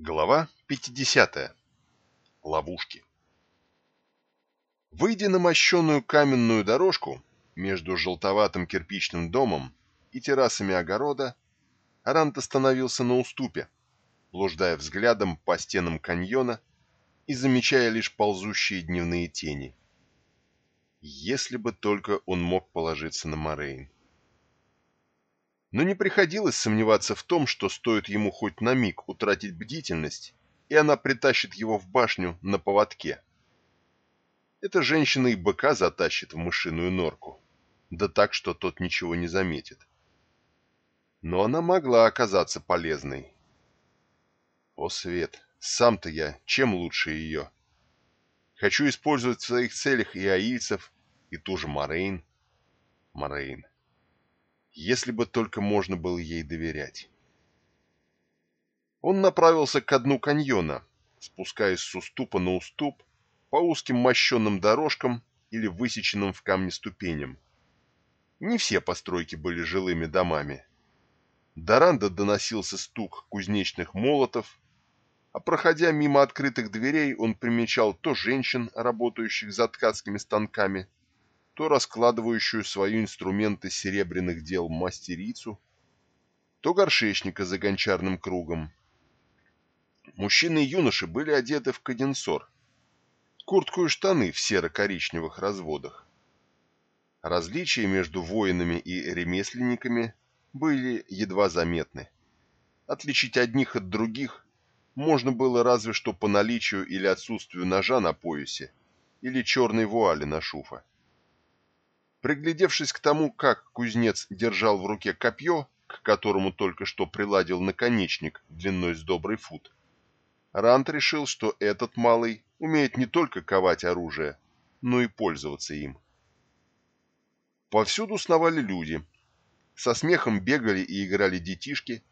Глава 50. Ловушки. Выйдя на мощенную каменную дорожку между желтоватым кирпичным домом и террасами огорода, Арант остановился на уступе, блуждая взглядом по стенам каньона и замечая лишь ползущие дневные тени. Если бы только он мог положиться на Морейн. Но не приходилось сомневаться в том, что стоит ему хоть на миг утратить бдительность, и она притащит его в башню на поводке. Эта женщина и быка затащит в мышиную норку, да так, что тот ничего не заметит. Но она могла оказаться полезной. О, Свет, сам-то я чем лучше ее? Хочу использовать в своих целях и аильцев, и ту же Морейн. Морейн. Если бы только можно было ей доверять. Он направился к дну каньона, спускаясь с уступа на уступ по узким мощенным дорожкам или высеченным в камне ступеням. Не все постройки были жилыми домами. До Ранда доносился стук кузнечных молотов, а проходя мимо открытых дверей, он примечал то женщин, работающих за ткацкими станками, то раскладывающую свои инструменты серебряных дел мастерицу, то горшечника за гончарным кругом. Мужчины и юноши были одеты в каденсор, куртку и штаны в серо-коричневых разводах. Различия между воинами и ремесленниками были едва заметны. Отличить одних от других можно было разве что по наличию или отсутствию ножа на поясе или черной вуали на шуфа. Приглядевшись к тому, как кузнец держал в руке копье, к которому только что приладил наконечник длиной с добрый фут, Рант решил, что этот малый умеет не только ковать оружие, но и пользоваться им. Повсюду сновали люди. Со смехом бегали и играли детишки,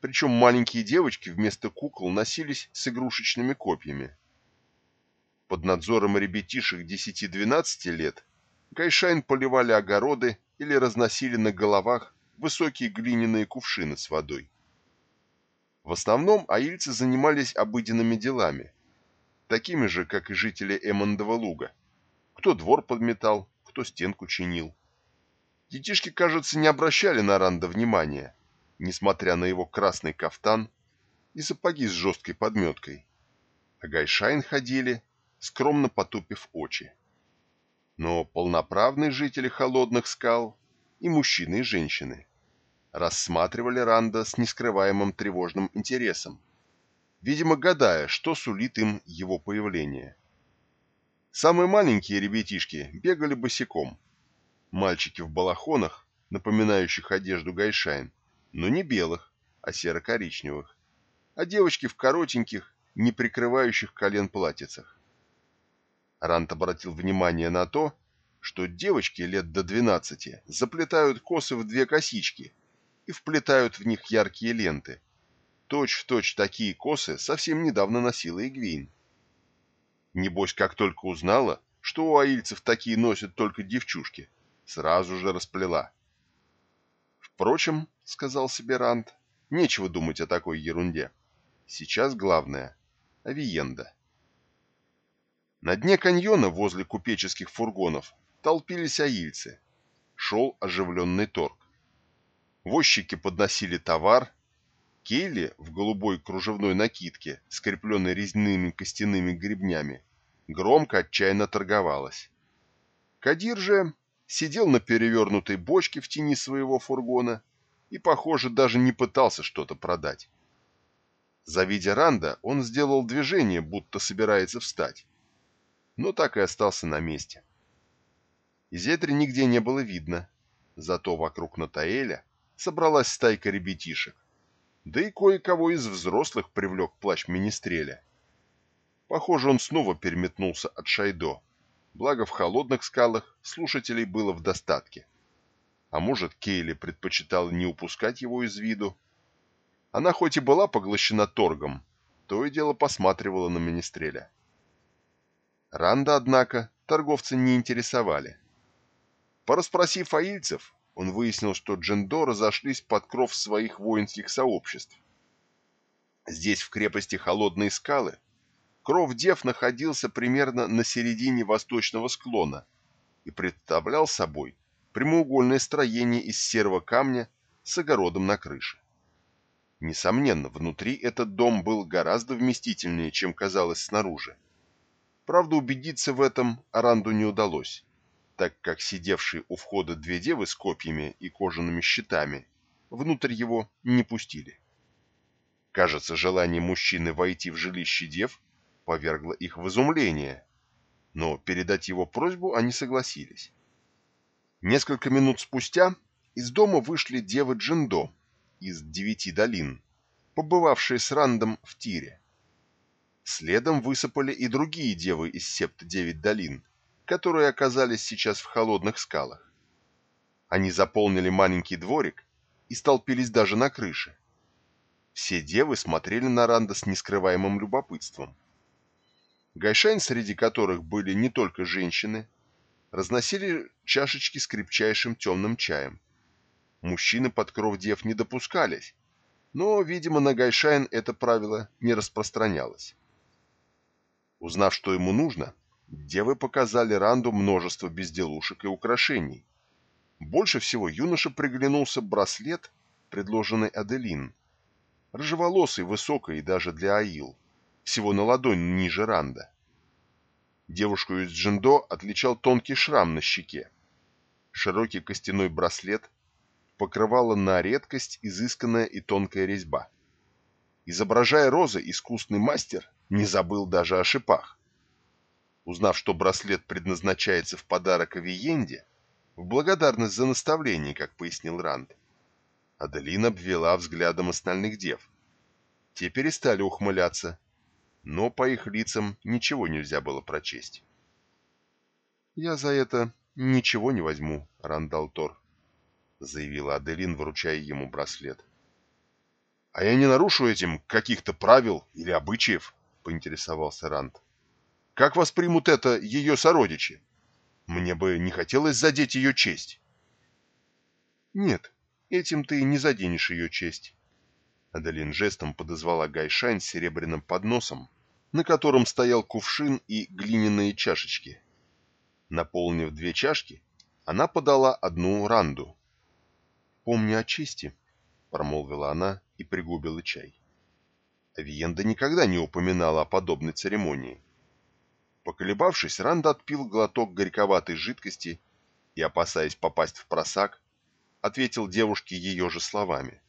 причем маленькие девочки вместо кукол носились с игрушечными копьями. Под надзором ребятишек 10-12 лет Гайшайн поливали огороды или разносили на головах высокие глиняные кувшины с водой. В основном аильцы занимались обыденными делами, такими же, как и жители Эммондова луга. Кто двор подметал, кто стенку чинил. Детишки, кажется, не обращали на Ранда внимания, несмотря на его красный кафтан и сапоги с жесткой подметкой. А Гайшайн ходили, скромно потупив очи но полноправные жители холодных скал и мужчины и женщины рассматривали Ранда с нескрываемым тревожным интересом, видимо, гадая, что сулит им его появление. Самые маленькие ребятишки бегали босиком. Мальчики в балахонах, напоминающих одежду гайшайн, но не белых, а серо-коричневых, а девочки в коротеньких, не прикрывающих колен платьицах. Рант обратил внимание на то, что девочки лет до 12 заплетают косы в две косички и вплетают в них яркие ленты. Точь-в-точь точь такие косы совсем недавно носила Игвейн. Небось, как только узнала, что у аильцев такие носят только девчушки, сразу же расплела. «Впрочем, — сказал себе Рант, — нечего думать о такой ерунде. Сейчас главное — авиенда». На дне каньона возле купеческих фургонов толпились аильцы. Шел оживленный торг. Возчики подносили товар. Кейли в голубой кружевной накидке, скрепленной резными костяными гребнями, громко отчаянно торговалась. Кадир же сидел на перевернутой бочке в тени своего фургона и, похоже, даже не пытался что-то продать. Завидя Ранда, он сделал движение, будто собирается встать но так и остался на месте. Изетри нигде не было видно, зато вокруг Натаэля собралась стайка ребятишек, да и кое-кого из взрослых привлек плащ Министреля. Похоже, он снова переметнулся от Шайдо, благо в холодных скалах слушателей было в достатке. А может, Кейли предпочитала не упускать его из виду? Она хоть и была поглощена торгом, то и дело посматривала на Министреля. Ранда, однако, торговцы не интересовали. Пораспросив аильцев, он выяснил, что Джендо разошлись под кров своих воинских сообществ. Здесь, в крепости Холодные скалы, кров дев находился примерно на середине восточного склона и представлял собой прямоугольное строение из серого камня с огородом на крыше. Несомненно, внутри этот дом был гораздо вместительнее, чем казалось снаружи. Правда, убедиться в этом Аранду не удалось, так как сидевшие у входа две девы с копьями и кожаными щитами внутрь его не пустили. Кажется, желание мужчины войти в жилище дев повергло их в изумление, но передать его просьбу они согласились. Несколько минут спустя из дома вышли девы Джиндо из девяти долин, побывавшие с Рандом в тире. Следом высыпали и другие девы из септа девять долин, которые оказались сейчас в холодных скалах. Они заполнили маленький дворик и столпились даже на крыше. Все девы смотрели на Ранда с нескрываемым любопытством. Гайшань, среди которых были не только женщины, разносили чашечки с крепчайшим темным чаем. Мужчины под кров дев не допускались, но, видимо, на Гайшайн это правило не распространялось. Узнав, что ему нужно, девы показали Ранду множество безделушек и украшений. Больше всего юноше приглянулся браслет, предложенный Аделин. Рыжеволосый, высокий даже для Аил, всего на ладонь ниже Ранда. Девушку из Джиндо отличал тонкий шрам на щеке. Широкий костяной браслет покрывала на редкость изысканная и тонкая резьба. Изображая розы, искусный мастер не забыл даже о шипах. Узнав, что браслет предназначается в подарок Авиенде, в благодарность за наставление, как пояснил Ранд, Аделин обвела взглядом остальных дев. Те перестали ухмыляться, но по их лицам ничего нельзя было прочесть. «Я за это ничего не возьму, Рандал Тор», — заявила Аделин, вручая ему браслет. «А я не нарушу этим каких-то правил или обычаев?» — поинтересовался Ранд. «Как воспримут это ее сородичи? Мне бы не хотелось задеть ее честь». «Нет, этим ты не заденешь ее честь». Адалин жестом подозвала Гайшань с серебряным подносом, на котором стоял кувшин и глиняные чашечки. Наполнив две чашки, она подала одну Ранду. «Помни о чести», — промолвила она и пригубила чай. Авиенда никогда не упоминала о подобной церемонии. Поколебавшись, Ранда отпил глоток горьковатой жидкости и, опасаясь попасть в просак, ответил девушке ее же словами.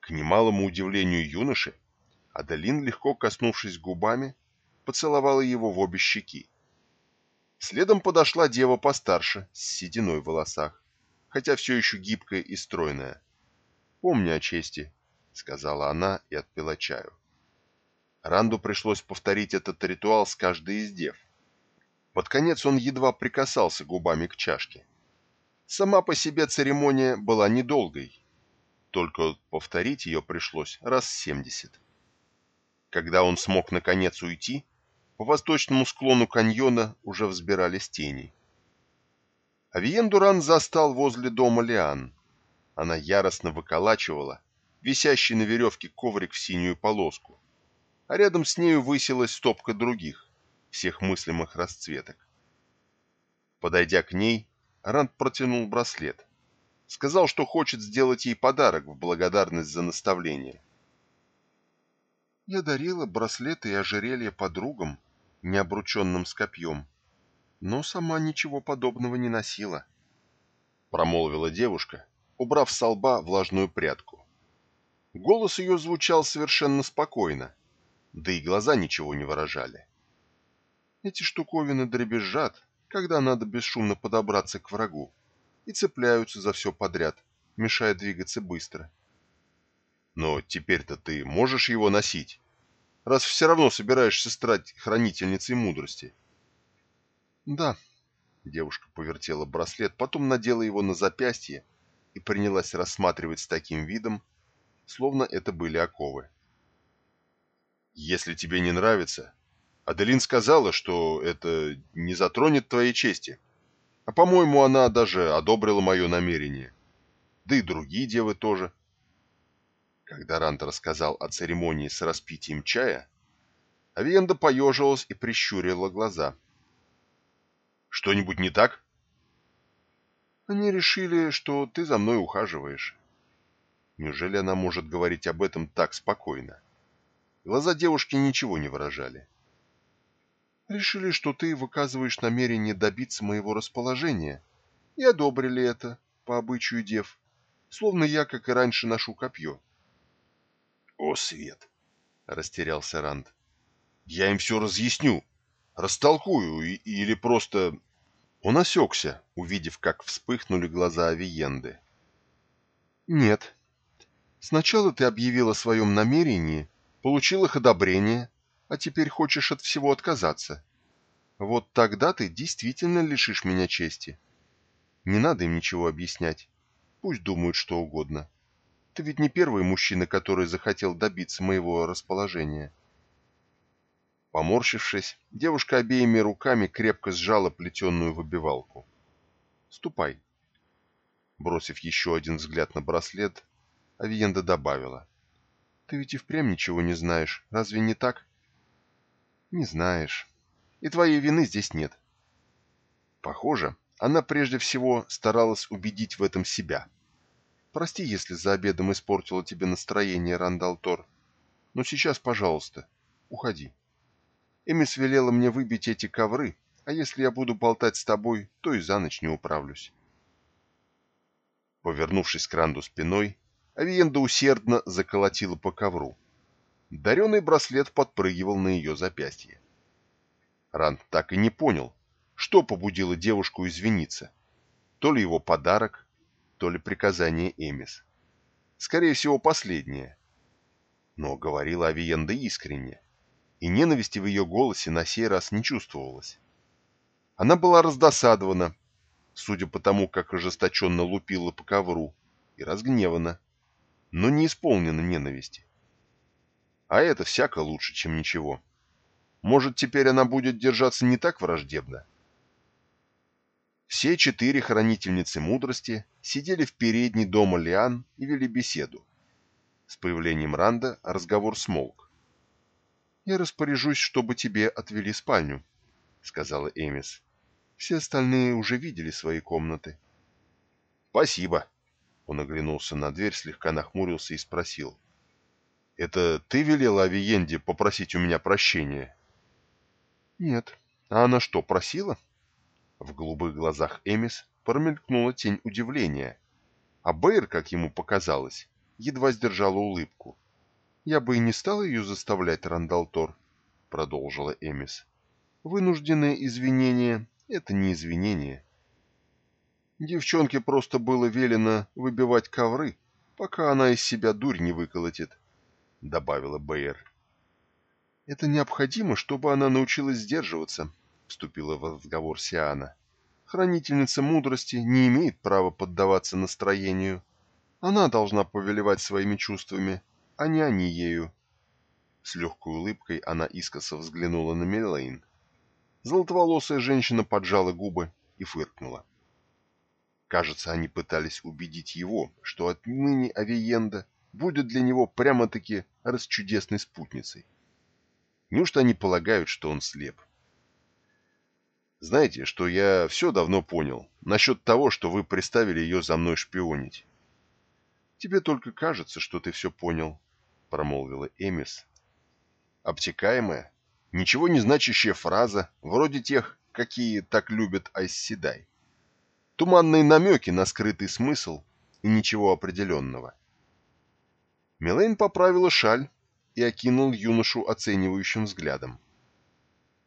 К немалому удивлению юноши, Адалин, легко коснувшись губами, поцеловала его в обе щеки. Следом подошла дева постарше, с сединой в волосах хотя все еще гибкая и стройная. «Помни о чести», — сказала она и отпила чаю. Ранду пришлось повторить этот ритуал с каждой из дев. Под конец он едва прикасался губами к чашке. Сама по себе церемония была недолгой, только повторить ее пришлось раз семьдесят. Когда он смог наконец уйти, по восточному склону каньона уже взбирались тени. Авиен Дуран застал возле дома Лиан. Она яростно выколачивала висящий на веревке коврик в синюю полоску, а рядом с нею высилась стопка других, всех мыслимых расцветок. Подойдя к ней, Ранд протянул браслет. Сказал, что хочет сделать ей подарок в благодарность за наставление. Я дарила браслеты и ожерелье подругам, необрученным с копьем, но сама ничего подобного не носила. Промолвила девушка, убрав с лба влажную прядку. Голос ее звучал совершенно спокойно, да и глаза ничего не выражали. Эти штуковины дребезжат, когда надо бесшумно подобраться к врагу, и цепляются за все подряд, мешая двигаться быстро. Но теперь-то ты можешь его носить, раз все равно собираешься стать хранительницей мудрости. — «Да». Девушка повертела браслет, потом надела его на запястье и принялась рассматривать с таким видом, словно это были оковы. «Если тебе не нравится...» Аделин сказала, что это не затронет твоей чести. А, по-моему, она даже одобрила мое намерение. Да и другие девы тоже. Когда Рант рассказал о церемонии с распитием чая, Авиенда поежилась и прищурила глаза. «Что-нибудь не так?» «Они решили, что ты за мной ухаживаешь». Неужели она может говорить об этом так спокойно? Глаза девушки ничего не выражали. «Решили, что ты выказываешь намерение добиться моего расположения, и одобрили это, по обычаю дев, словно я, как и раньше, ношу копье». «О, Свет!» — растерялся Ранд. Я им все разъясню, растолкую и, или просто...» Он осекся, увидев, как вспыхнули глаза Авиенды. «Нет. Сначала ты объявил о своем намерении, получил их одобрение, а теперь хочешь от всего отказаться. Вот тогда ты действительно лишишь меня чести. Не надо им ничего объяснять. Пусть думают что угодно. Ты ведь не первый мужчина, который захотел добиться моего расположения». Поморщившись, девушка обеими руками крепко сжала плетеную выбивалку. «Ступай». Бросив еще один взгляд на браслет, Авиенда добавила. «Ты ведь и впрямь ничего не знаешь, разве не так?» «Не знаешь. И твоей вины здесь нет». Похоже, она прежде всего старалась убедить в этом себя. «Прости, если за обедом испортила тебе настроение, Рандалтор. Но сейчас, пожалуйста, уходи». Эмис велела мне выбить эти ковры, а если я буду болтать с тобой, то и за ночь не управлюсь. Повернувшись к Ранду спиной, Авиенда усердно заколотила по ковру. Дареный браслет подпрыгивал на ее запястье. Ранд так и не понял, что побудило девушку извиниться. То ли его подарок, то ли приказание Эмис. Скорее всего, последнее. Но говорила Авиенда искренне и ненависти в ее голосе на сей раз не чувствовалось. Она была раздосадована, судя по тому, как ожесточенно лупила по ковру, и разгневана, но не исполнена ненависти. А это всяко лучше, чем ничего. Может, теперь она будет держаться не так враждебно? Все четыре хранительницы мудрости сидели в передней дома Лиан и вели беседу. С появлением Ранда разговор смолк. «Я распоряжусь, чтобы тебе отвели спальню», — сказала Эмис. «Все остальные уже видели свои комнаты». «Спасибо». Он оглянулся на дверь, слегка нахмурился и спросил. «Это ты велела Авиенде попросить у меня прощения?» «Нет. А она что, просила?» В голубых глазах Эмис промелькнула тень удивления, а Бэйр, как ему показалось, едва сдержала улыбку. «Я бы и не стал ее заставлять, Рандалтор», — продолжила Эмис. «Вынужденные извинения — это не извинения. Девчонке просто было велено выбивать ковры, пока она из себя дурь не выколотит», — добавила Бэйр. «Это необходимо, чтобы она научилась сдерживаться», — вступила в разговор Сиана. «Хранительница мудрости не имеет права поддаваться настроению. Она должна повелевать своими чувствами, а не они ею. С легкой улыбкой она искоса взглянула на Мелейн. Золотоволосая женщина поджала губы и фыркнула. Кажется, они пытались убедить его, что отныне Авиенда будет для него прямо-таки расчудесной спутницей. Неужто они полагают, что он слеп? Знаете, что я все давно понял насчет того, что вы приставили ее за мной шпионить. Тебе только кажется, что ты все понял, промолвила Эмис. Обтекаемая, ничего не значащая фраза, вроде тех, какие так любят Айсседай. Туманные намеки на скрытый смысл и ничего определенного. Милейн поправила шаль и окинул юношу оценивающим взглядом.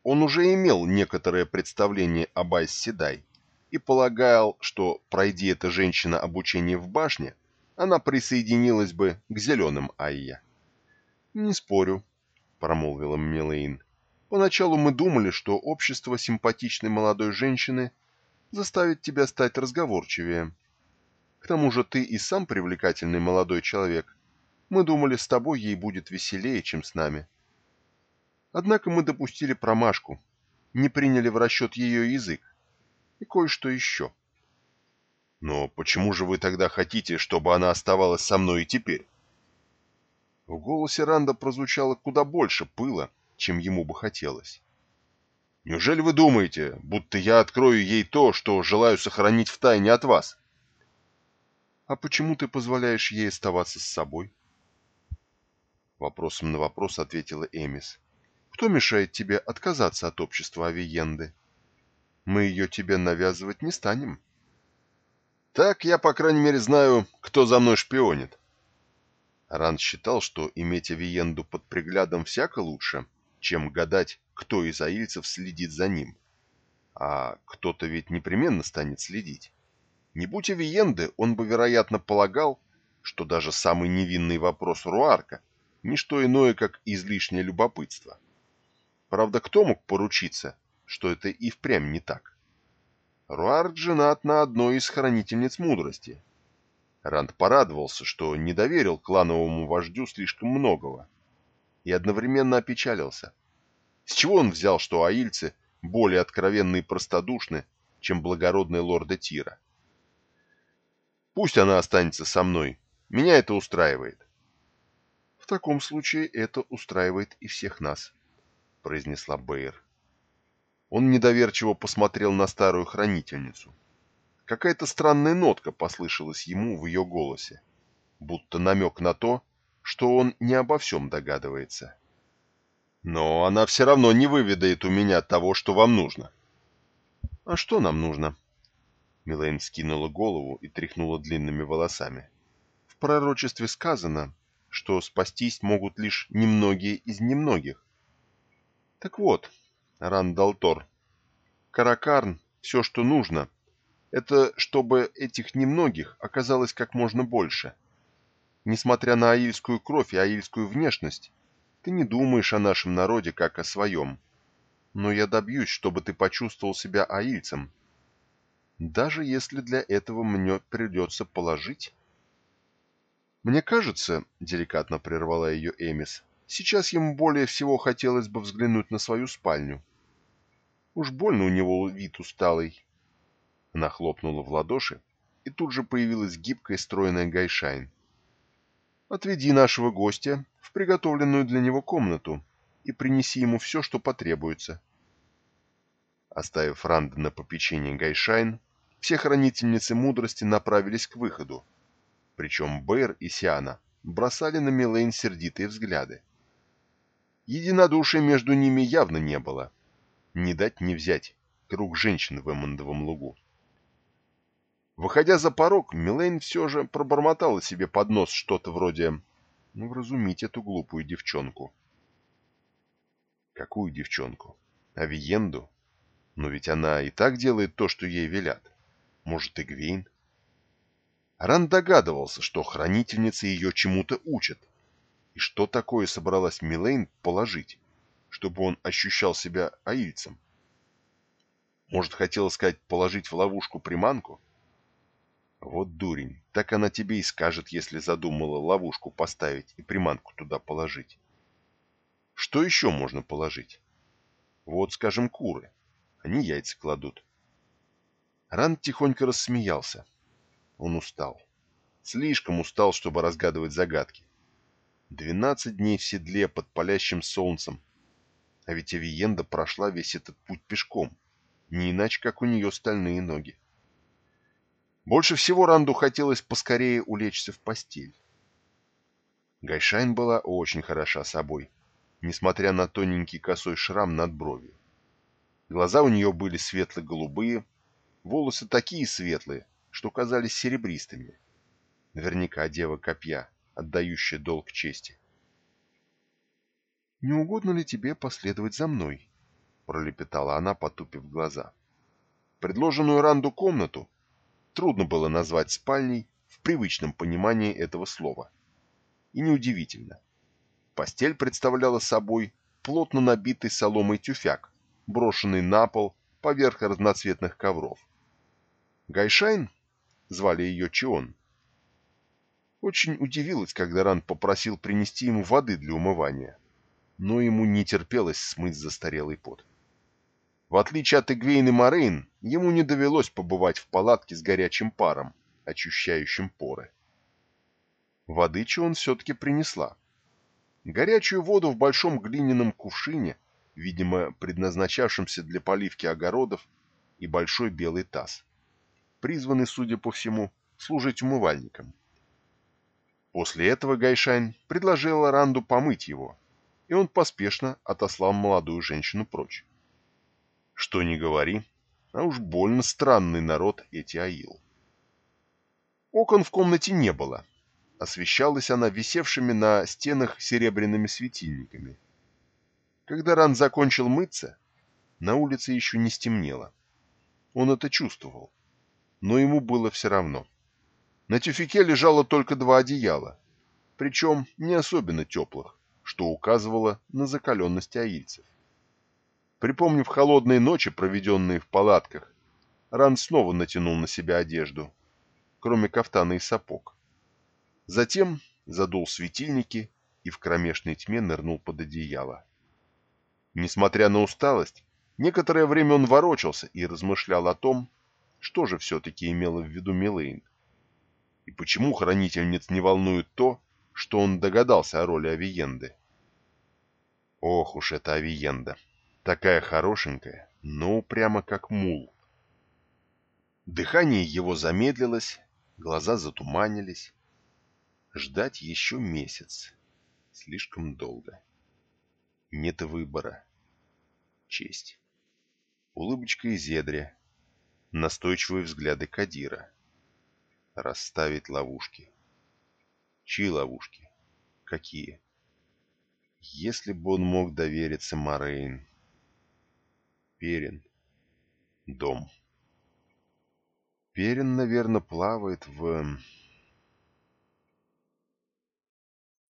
Он уже имел некоторое представление об Айсседай и полагал, что, пройди эта женщина обучение в башне, она присоединилась бы к зеленым Айя. «Не спорю», — промолвила Милейн. «Поначалу мы думали, что общество симпатичной молодой женщины заставит тебя стать разговорчивее. К тому же ты и сам привлекательный молодой человек. Мы думали, с тобой ей будет веселее, чем с нами. Однако мы допустили промашку, не приняли в расчет ее язык и кое-что еще». «Но почему же вы тогда хотите, чтобы она оставалась со мной и теперь?» В голосе Ранда прозвучало куда больше пыла, чем ему бы хотелось. «Неужели вы думаете, будто я открою ей то, что желаю сохранить в тайне от вас?» «А почему ты позволяешь ей оставаться с собой?» Вопросом на вопрос ответила Эмис. «Кто мешает тебе отказаться от общества Авиенды? Мы ее тебе навязывать не станем». «Так я, по крайней мере, знаю, кто за мной шпионит». Ранд считал, что иметь Авиенду под приглядом всяко лучше, чем гадать, кто из аильцев следит за ним. А кто-то ведь непременно станет следить. Не будь Авиенды, он бы, вероятно, полагал, что даже самый невинный вопрос Руарка – не что иное, как излишнее любопытство. Правда, кто мог поручиться, что это и впрямь не так? Руарк женат на одной из хранительниц мудрости. Ранд порадовался, что не доверил клановому вождю слишком многого, и одновременно опечалился. С чего он взял, что аильцы более откровенны и простодушны, чем благородные лорды Тира? Пусть она останется со мной. Меня это устраивает. В таком случае это устраивает и всех нас, произнесла Бэйр. Он недоверчиво посмотрел на старую хранительницу. Какая-то странная нотка послышалась ему в ее голосе, будто намек на то, что он не обо всем догадывается. Но она все равно не выведает у меня того, что вам нужно. А что нам нужно? Милейн скинула голову и тряхнула длинными волосами. В пророчестве сказано, что спастись могут лишь немногие из немногих. Так вот, Рандалтор, Каракарн, все, что нужно, это чтобы этих немногих оказалось как можно больше. Несмотря на аильскую кровь и аильскую внешность, ты не думаешь о нашем народе как о своем. Но я добьюсь, чтобы ты почувствовал себя аильцем, даже если для этого мне придется положить... «Мне кажется, — деликатно прервала ее Эмис, — сейчас ему более всего хотелось бы взглянуть на свою спальню. Уж больно у него вид усталый». Она хлопнула в ладоши, и тут же появилась гибкая стройная Гайшайн. «Отведи нашего гостя в приготовленную для него комнату и принеси ему все, что потребуется». Оставив Ранда на попечение Гайшайн, все хранительницы мудрости направились к выходу. Причем Бэйр и Сиана бросали на Милейн сердитые взгляды. Единодушия между ними явно не было. Ни дать ни взять. Круг женщин в Эммондовом лугу. Выходя за порог, Милейн все же пробормотала себе под нос что-то вроде «Ну, вразумить эту глупую девчонку». Какую девчонку? Авиенду? Но ведь она и так делает то, что ей велят. Может, Игвейн? Ран догадывался, что хранительницы ее чему-то учат. И что такое собралась Милейн положить, чтобы он ощущал себя аильцем? Может, хотела сказать положить в ловушку приманку? Вот дурень, так она тебе и скажет, если задумала ловушку поставить и приманку туда положить. Что еще можно положить? Вот, скажем, куры. Они яйца кладут. Ранд тихонько рассмеялся. Он устал. Слишком устал, чтобы разгадывать загадки. Двенадцать дней в седле под палящим солнцем. А ведь Авиенда прошла весь этот путь пешком. Не иначе, как у нее стальные ноги. Больше всего Ранду хотелось поскорее улечься в постель. Гайшайн была очень хороша собой, несмотря на тоненький косой шрам над бровью. Глаза у нее были светло-голубые, Волосы такие светлые, что казались серебристыми. Наверняка дева копья, отдающая долг чести. «Не угодно ли тебе последовать за мной?» — пролепетала она, потупив глаза. Предложенную Ранду комнату трудно было назвать спальней в привычном понимании этого слова. И неудивительно. Постель представляла собой плотно набитый соломой тюфяк, брошенный на пол поверх разноцветных ковров. Гайшайн, звали ее Чион, очень удивилась, когда Ран попросил принести ему воды для умывания, но ему не терпелось смыть застарелый пот. В отличие от Эгвейн и Морейн, ему не довелось побывать в палатке с горячим паром, очищающим поры. Воды Чион все-таки принесла. горячую воду в большом глиняном кувшине, видимо, предназначавшемся для поливки огородов, и большой белый таз, призванный, судя по всему, служить умывальником. После этого Гайшайн предложил Ранду помыть его, и он поспешно отослал молодую женщину прочь. Что ни говори, а уж больно странный народ эти Аил. Окон в комнате не было. Освещалась она висевшими на стенах серебряными светильниками. Когда Ран закончил мыться, на улице еще не стемнело. Он это чувствовал, но ему было все равно. На тюфике лежало только два одеяла, причем не особенно теплых, что указывало на закаленность аильцев. Припомнив холодные ночи, проведенные в палатках, Ран снова натянул на себя одежду, кроме кафтана и сапог. Затем задул светильники и в кромешной тьме нырнул под одеяло. Несмотря на усталость, некоторое время он ворочался и размышлял о том, что же все-таки имела в виду Милейн. И почему хранительниц не волнует то, что он догадался о роли Авиенды. Ох уж эта Авиенда! Такая хорошенькая, ну прямо как мул. Дыхание его замедлилось, глаза затуманились. Ждать еще месяц. Слишком долго. Нет выбора. Честь. Улыбочка Изедря. Настойчивые взгляды Кадира. Расставить ловушки. Чьи ловушки? Какие? Если бы он мог довериться Морейн. Перин. Дом. Перин, наверное, плавает в...